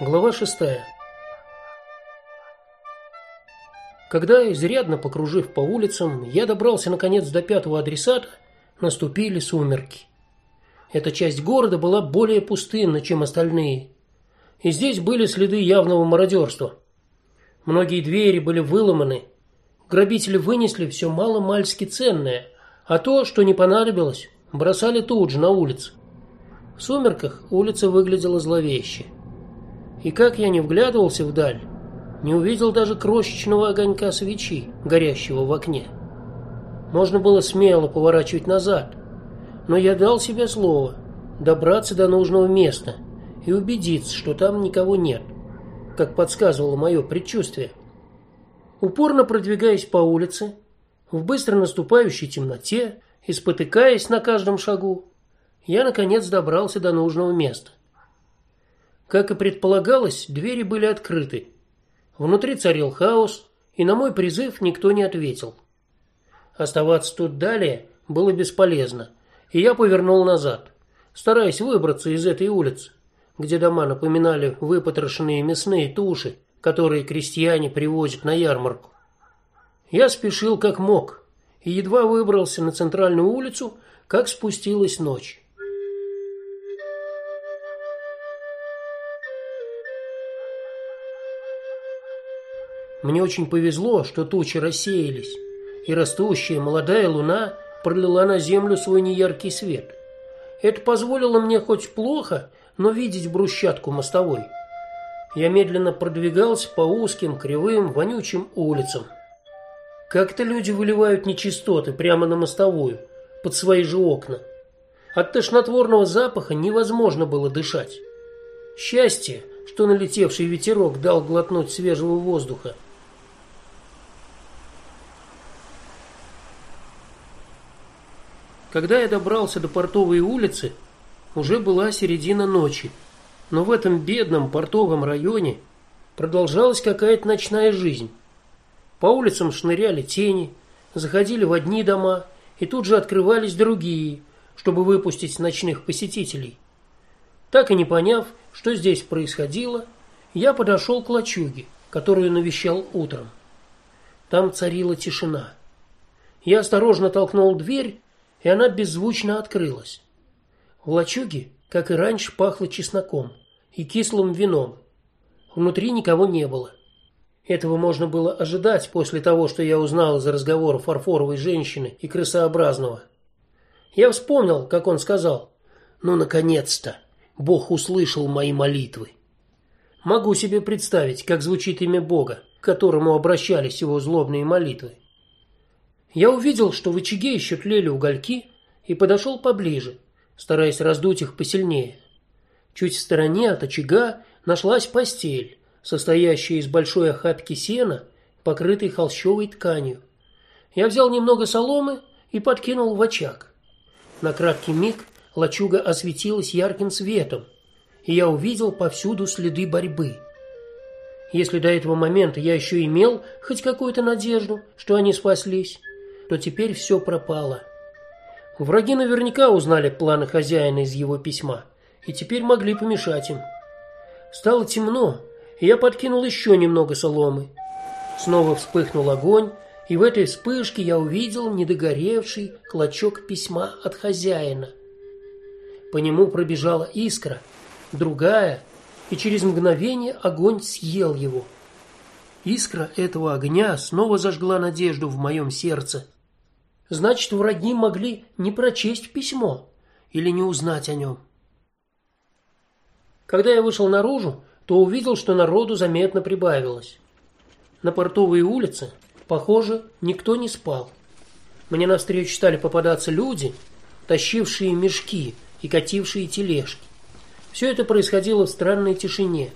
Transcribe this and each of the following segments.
Глава 6. Когда изрядно покружив по улицам, я добрался наконец до пятого адресата, наступили сумерки. Эта часть города была более пустынна, чем остальные. И здесь были следы явного мародерства. Многие двери были выломаны. Грабители вынесли все мало-мальски ценное, а то, что не понадобилось, бросали тут же на улицу. В сумерках улица выглядела зловеще. И как я не вглядывался вдаль, не увидел даже крошечного огонька свечи, горящего в окне. Можно было смело поворачивать назад, но я дал себе слово добраться до нужного места и убедиться, что там никого нет, как подсказывало мое предчувствие. Упорно продвигаясь по улице, в быстро наступающей темноте и спотыкаясь на каждом шагу, я наконец добрался до нужного места. Как и предполагалось, двери были открыты. Внутри царил хаос, и на мой призыв никто не ответил. Оставаться тут далее было бесполезно, и я повернул назад, стараясь выбраться из этой улицы, где дома напоминали выпотрошенные мясные туши, которые крестьяне привозят на ярмарку. Я спешил как мог, и едва выбрался на центральную улицу, как спустилась ночь. Мне очень повезло, что тучи рассеялись, и растущая молодая луна пролила на землю свой неяркий свет. Это позволило мне хоть плохо, но видеть брусчатку мостовой. Я медленно продвигался по узким, кривым, вонючим улицам. Как-то люди выливают нечистоты прямо на мостовую, под свои же окна. От тошнотворного запаха невозможно было дышать. Счастье, что налетевший ветерок дал глотнуть свежего воздуха. Когда я добрался до портовой улицы, уже была середина ночи. Но в этом бедном портовом районе продолжалась какая-то ночная жизнь. По улицам шныряли тени, заходили в одни дома и тут же открывались другие, чтобы выпустить ночных посетителей. Так и не поняв, что здесь происходило, я подошел к лачуге, которую навещал утром. Там царила тишина. Я осторожно толкнул дверь и она беззвучно открылась. В лачуге, как и раньше, пахло чесноком и кислым вином. Внутри никого не было. Этого можно было ожидать после того, что я узнал из разговора фарфоровой женщины и крысообразного. Я вспомнил, как он сказал: "Ну наконец-то Бог услышал мои молитвы". Могу себе представить, как звучит имя Бога, к которому обращались его злобные молитвы. Я увидел, что в очаге еще тлели угольки, и подошел поближе, стараясь раздуть их посильнее. Чуть в стороне от очага нашлась постель, состоящая из большой охапки сена, покрытой холщовой тканью. Я взял немного соломы и подкинул в очаг. На краткий миг лачуга осветилась ярким светом, и я увидел повсюду следы борьбы. Если до этого момента я еще имел хоть какую-то надежду, что они спаслись, то теперь все пропало. Враги наверняка узнали планы хозяина из его письма и теперь могли помешать им. Стало темно, и я подкинул еще немного соломы. Снова вспыхнул огонь, и в этой вспышке я увидел недогоревший клочок письма от хозяина. По нему пробежала искра, другая, и через мгновение огонь съел его. Искра этого огня снова зажгла надежду в моем сердце. Значит, враги могли не прочесть письмо или не узнать о нем. Когда я вышел наружу, то увидел, что народу заметно прибавилось. На портовой улице, похоже, никто не спал. Мне навстречу стали попадаться люди, тащившие мешки и катившие тележки. Все это происходило в странной тишине.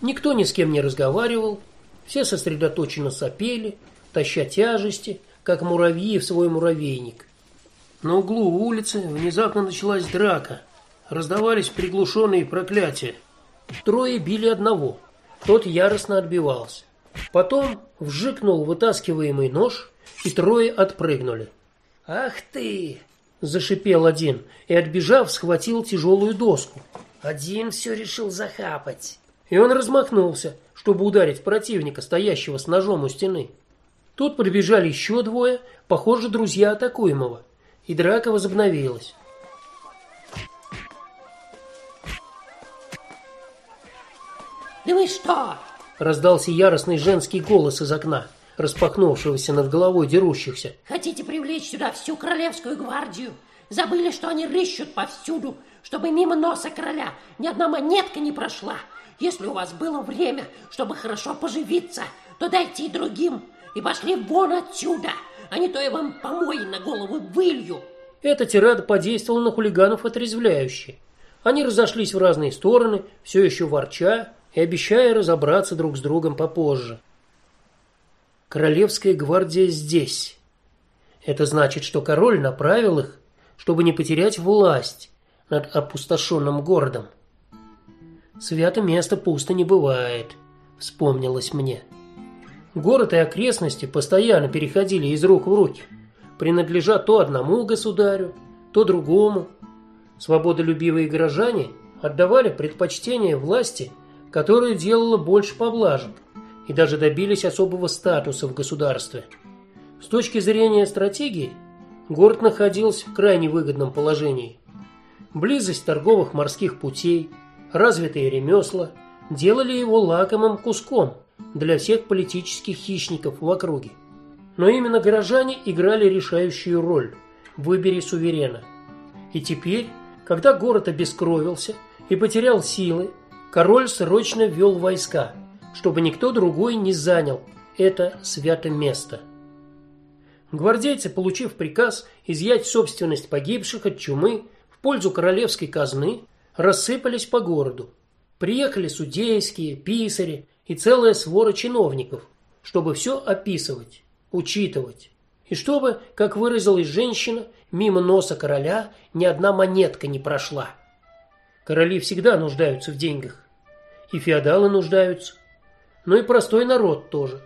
Никто ни с кем не разговаривал, все сосредоточенно сопели, таща тяжести как муравьи в свой муравейник. На углу улицы внезапно началась драка. Раздавались приглушенные проклятия. Трое били одного. Тот яростно отбивался. Потом вжикнул вытаскиваемый нож, и трое отпрыгнули. "Ах ты!" зашипел один и отбежав, схватил тяжелую доску. Один все решил захапать. и он размахнулся, чтобы ударить противника, стоящего с ножом у стены. Тут подбежали еще двое, похоже, друзья атакуемого, и драка возобновилась. «Да вы что?» – раздался яростный женский голос из окна, распахнувшегося над головой дерущихся. «Хотите привлечь сюда всю королевскую гвардию? Забыли, что они рыщут повсюду, чтобы мимо носа короля ни одна монетка не прошла. Если у вас было время, чтобы хорошо поживиться, то дайте и другим, и пошли вон отсюда, а не то я вам помои на голову вылью. Эта тирада подействовала на хулиганов отрезвляюще. Они разошлись в разные стороны, все еще ворча и обещая разобраться друг с другом попозже. Королевская гвардия здесь. Это значит, что король направил их, чтобы не потерять власть над опустошенным городом. Свято место пусто не бывает, вспомнилось мне. Город и окрестности постоянно переходили из рук в руки, принадлежа то одному государю, то другому. Свободолюбивые горожане отдавали предпочтение власти, которая делала больше поблажек, и даже добились особого статуса в государстве. С точки зрения стратегии, город находился в крайне выгодном положении. Близость торговых морских путей, развитые ремесла делали его лакомым куском для всех политических хищников в округе. Но именно горожане играли решающую роль в выборе суверена. И теперь, когда город обескровился и потерял силы, король срочно ввел войска, чтобы никто другой не занял это святое место. Гвардейцы, получив приказ изъять собственность погибших от чумы в пользу королевской казны, рассыпались по городу. Приехали судейские, писари и целая свора чиновников, чтобы все описывать, учитывать. И чтобы, как выразилась женщина, мимо носа короля ни одна монетка не прошла. Короли всегда нуждаются в деньгах. И феодалы нуждаются. Но и простой народ тоже.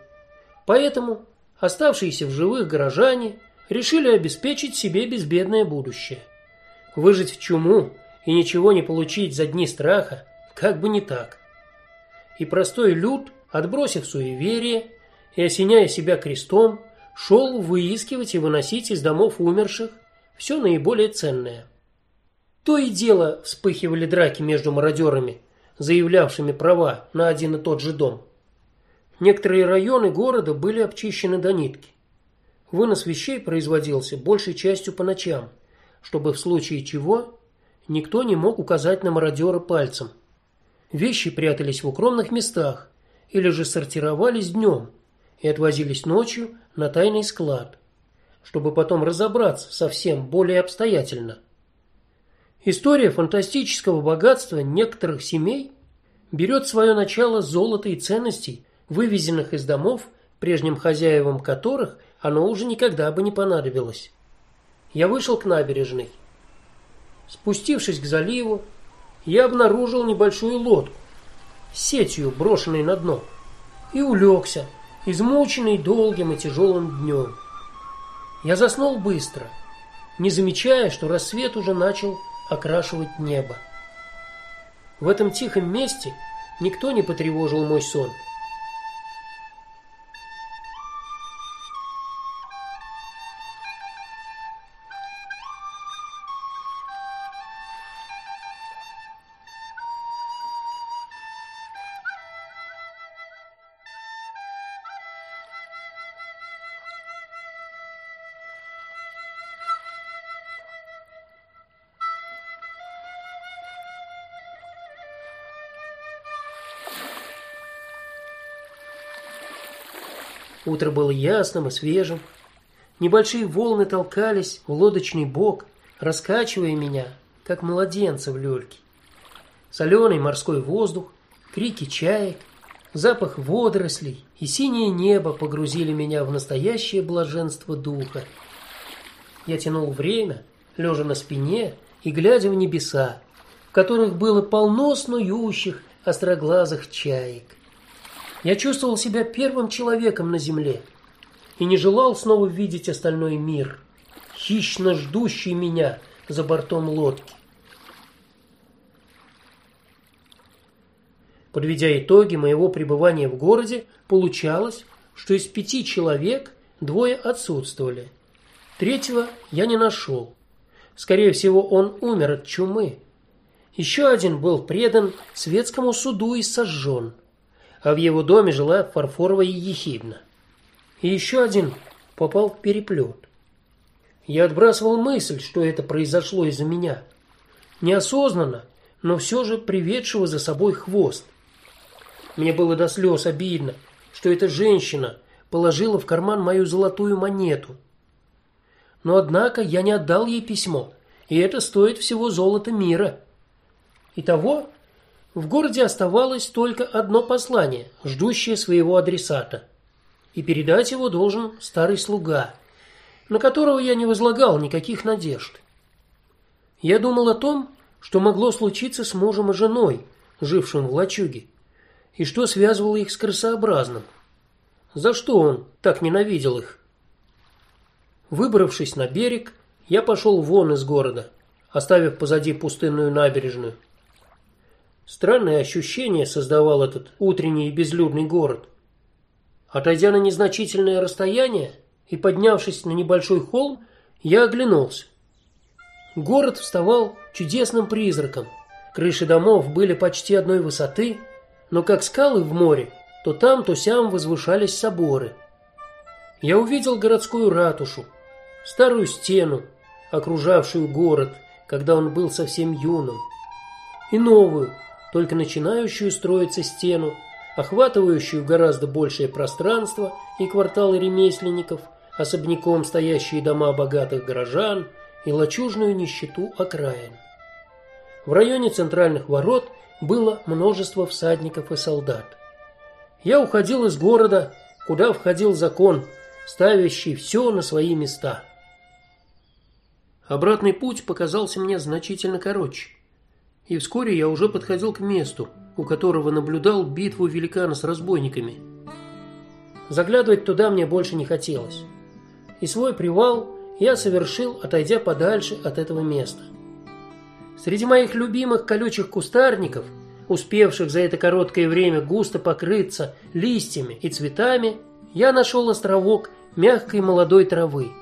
Поэтому оставшиеся в живых горожане решили обеспечить себе безбедное будущее. Выжить в чуму и ничего не получить за дни страха, как бы не так. И простой люд, отбросив суеверие и осеняя себя крестом, шел выискивать и выносить из домов умерших все наиболее ценное. То и дело вспыхивали драки между мародерами, заявлявшими права на один и тот же дом. Некоторые районы города были обчищены до нитки. Вынос вещей производился большей частью по ночам, чтобы в случае чего Никто не мог указать на мародера пальцем. Вещи прятались в укромных местах или же сортировались днем и отвозились ночью на тайный склад, чтобы потом разобраться совсем более обстоятельно. История фантастического богатства некоторых семей берет свое начало с золота и ценностей, вывезенных из домов, прежним хозяевам которых оно уже никогда бы не понадобилось. Я вышел к набережной. Спустившись к заливу, я обнаружил небольшую лодку сетью, брошенной на дно, и улегся, измученный долгим и тяжелым днем. Я заснул быстро, не замечая, что рассвет уже начал окрашивать небо. В этом тихом месте никто не потревожил мой сон. Утро было ясным и свежим. Небольшие волны толкались в лодочный бок, раскачивая меня, как младенца в люльке. Соленый морской воздух, крики чаек, запах водорослей и синее небо погрузили меня в настоящее блаженство духа. Я тянул время, лежа на спине и глядя в небеса, в которых было полно снующих остроглазых чаек. Я чувствовал себя первым человеком на земле и не желал снова видеть остальной мир, хищно ждущий меня за бортом лодки. Подведя итоги моего пребывания в городе, получалось, что из пяти человек двое отсутствовали. Третьего я не нашел. Скорее всего, он умер от чумы. Еще один был предан светскому суду и сожжен, а в его доме жила фарфоровая ехидна. И еще один попал в переплет. Я отбрасывал мысль, что это произошло из-за меня. Неосознанно, но все же приведшего за собой хвост. Мне было до слез обидно, что эта женщина положила в карман мою золотую монету. Но однако я не отдал ей письмо, и это стоит всего золота мира. Итого в городе оставалось только одно послание, ждущее своего адресата. И передать его должен старый слуга, на которого я не возлагал никаких надежд. Я думал о том, что могло случиться с мужем и женой, жившим в лачуге, и что связывало их с красообразным. За что он так ненавидел их? Выбравшись на берег, я пошел вон из города, оставив позади пустынную набережную. Странное ощущение создавал этот утренний безлюдный город. Отойдя на незначительное расстояние и поднявшись на небольшой холм, я оглянулся. Город вставал чудесным призраком. Крыши домов были почти одной высоты, но как скалы в море, то там, то сям возвышались соборы. Я увидел городскую ратушу, старую стену, окружавшую город, когда он был совсем юным, и новую, только начинающую строиться стену, охватывающую гораздо большее пространство и кварталы ремесленников, особняком стоящие дома богатых горожан и лачужную нищету окраин. В районе центральных ворот было множество всадников и солдат. Я уходил из города, куда входил закон, ставящий все на свои места. Обратный путь показался мне значительно короче. И вскоре я уже подходил к месту, у которого наблюдал битву великана с разбойниками. Заглядывать туда мне больше не хотелось. И свой привал я совершил, отойдя подальше от этого места. Среди моих любимых колючих кустарников, успевших за это короткое время густо покрыться листьями и цветами, я нашел островок мягкой молодой травы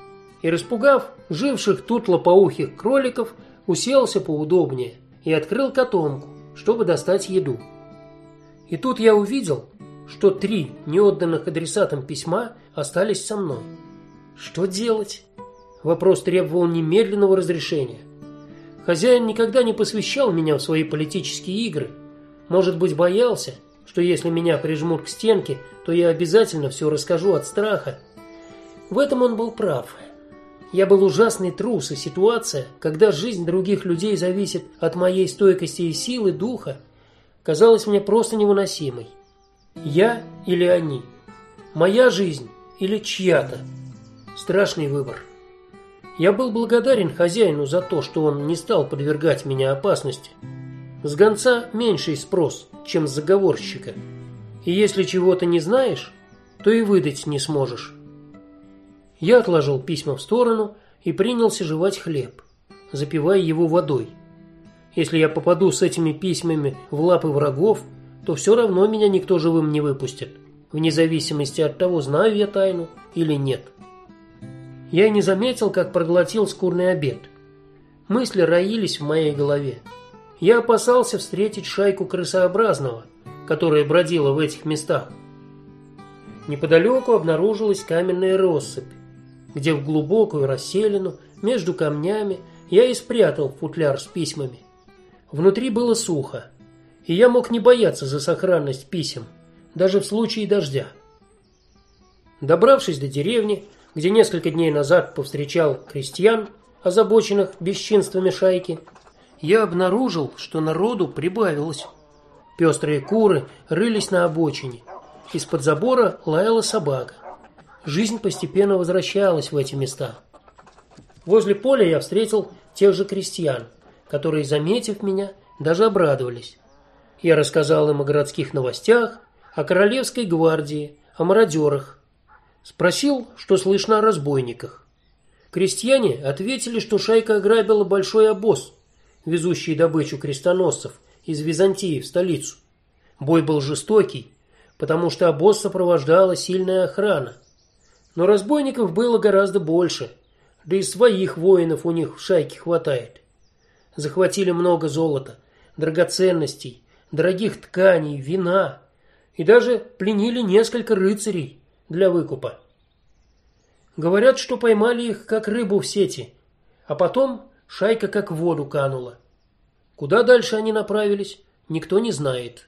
и, распугав живших тут лопоухих кроликов, уселся поудобнее и открыл котомку, чтобы достать еду. И тут я увидел, что три неотданных адресатам письма остались со мной. Что делать? Вопрос требовал немедленного разрешения. Хозяин никогда не посвящал меня в свои политические игры. Может быть, боялся, что если меня прижмут к стенке, то я обязательно все расскажу от страха. В этом он был прав. Я был ужасный трус, и ситуация, когда жизнь других людей зависит от моей стойкости и силы духа, казалась мне просто невыносимой. Я или они? Моя жизнь или чья-то? Страшный выбор. Я был благодарен хозяину за то, что он не стал подвергать меня опасности. С гонца меньший спрос, чем с заговорщика. И если чего-то не знаешь, то и выдать не сможешь. Я отложил письма в сторону и принялся жевать хлеб, запивая его водой. Если я попаду с этими письмами в лапы врагов, то все равно меня никто живым не выпустит, вне зависимости от того, знаю я тайну или нет. Я не заметил, как проглотил скурный обед. Мысли роились в моей голове. Я опасался встретить шайку крысообразного, которая бродила в этих местах. Неподалеку обнаружилась каменная россыпь, где в глубокую расселину между камнями я и спрятал футляр с письмами. Внутри было сухо, и я мог не бояться за сохранность писем, даже в случае дождя. Добравшись до деревни, где несколько дней назад повстречал крестьян, озабоченных бесчинствами шайки, я обнаружил, что народу прибавилось. Пестрые куры рылись на обочине. Из-под забора лаяла собака. Жизнь постепенно возвращалась в эти места. Возле поля я встретил тех же крестьян, которые, заметив меня, даже обрадовались. Я рассказал им о городских новостях, о королевской гвардии, о мародерах. Спросил, что слышно о разбойниках. Крестьяне ответили, что шайка ограбила большой обоз, везущий добычу крестоносцев из Византии в столицу. Бой был жестокий, потому что обоз сопровождала сильная охрана. Но разбойников было гораздо больше, да и своих воинов у них в шайке хватает. Захватили много золота, драгоценностей, дорогих тканей, вина и даже пленили несколько рыцарей для выкупа. Говорят, что поймали их как рыбу в сети, а потом шайка как в воду канула. Куда дальше они направились, никто не знает.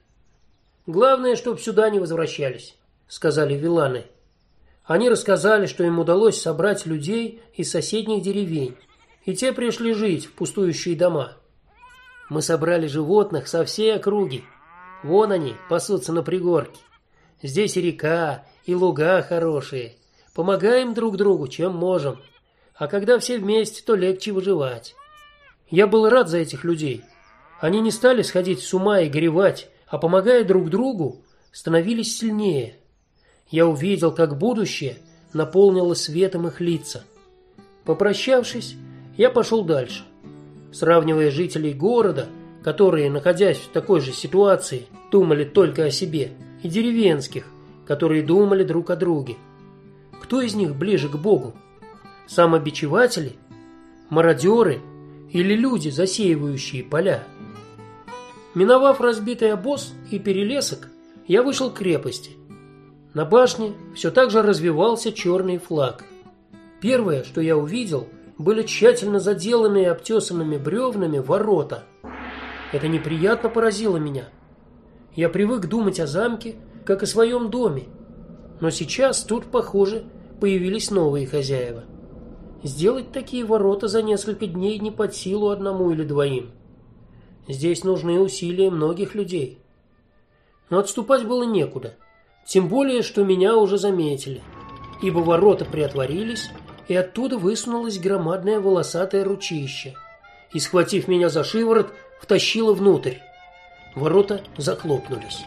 Главное, чтоб сюда не возвращались, сказали виланы. Они рассказали, что им удалось собрать людей из соседних деревень, и те пришли жить в пустующие дома. Мы собрали животных со всей округи. Вон они, пасутся на пригорке. Здесь и река, и луга хорошие. Помогаем друг другу, чем можем. А когда все вместе, то легче выживать. Я был рад за этих людей. Они не стали сходить с ума и горевать, а помогая друг другу, становились сильнее. Я увидел, как будущее наполнило светом их лица. Попрощавшись, я пошел дальше. Сравнивая жителей города, которые, находясь в такой же ситуации, думали только о себе, и деревенских, которые думали друг о друге. Кто из них ближе к Богу? Самобичеватели, мародеры или люди, засеивающие поля? Миновав разбитый обоз и перелесок, я вышел к крепости. На башне все так же развивался черный флаг. Первое, что я увидел, были тщательно заделанные обтесанными бревнами ворота. Это неприятно поразило меня. Я привык думать о замке, как о своем доме, но сейчас тут, похоже, появились новые хозяева. Сделать такие ворота за несколько дней не под силу одному или двоим. Здесь нужны усилия многих людей. Но отступать было некуда. Тем более, что меня уже заметили, ибо ворота приотворились, и оттуда высунулось громадное волосатое ручище, и схватив меня за шиворот, втащило внутрь. Ворота захлопнулись.